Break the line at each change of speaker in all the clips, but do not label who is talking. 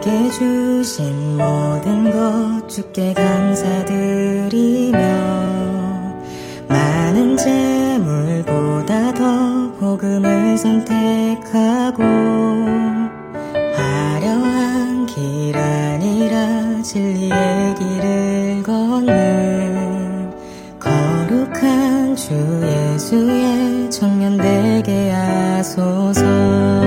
나에게 주신 모든 것 주께 감사드리며 많은 재물보다 더 복음을 선택하고 화려한 길 아니라 진리의 길을 걷는 거룩한 주 예수의 청년되게 하소서.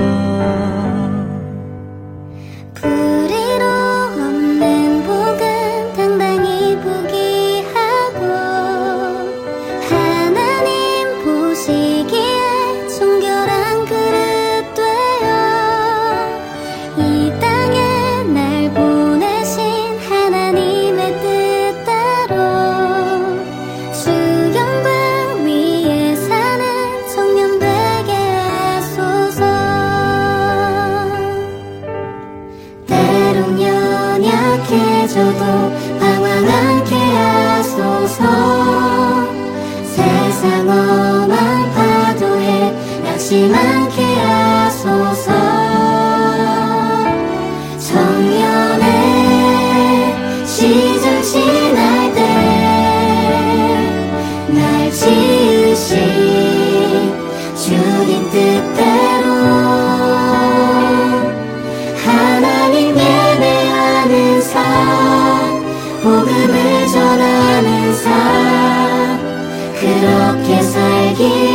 지 많게 하소서. 청년의 시절 지날 때 날 지으신 주님 뜻대로 하나님 예배하는 삶 복음을 전하는 삶 그렇게 살기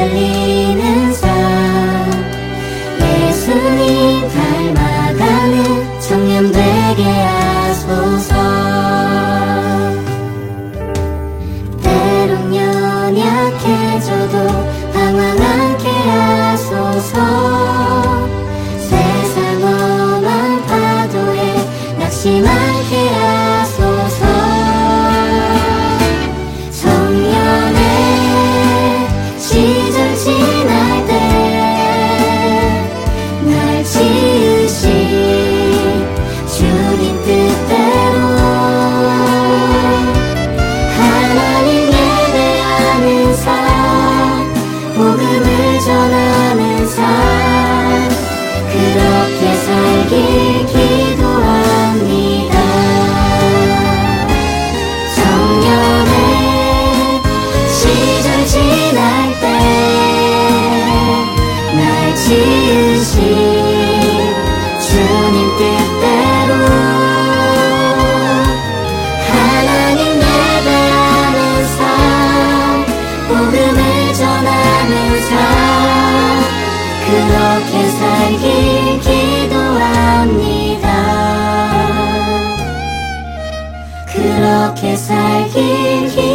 달리는 예수님 닮아가는 청년 되게 하소서. 때론 연약해져도 방황 않게 하소서. 세상 엄한 파도에 낙심하 그렇게 살길 기도합니다. 그렇게 살길 기도합니다.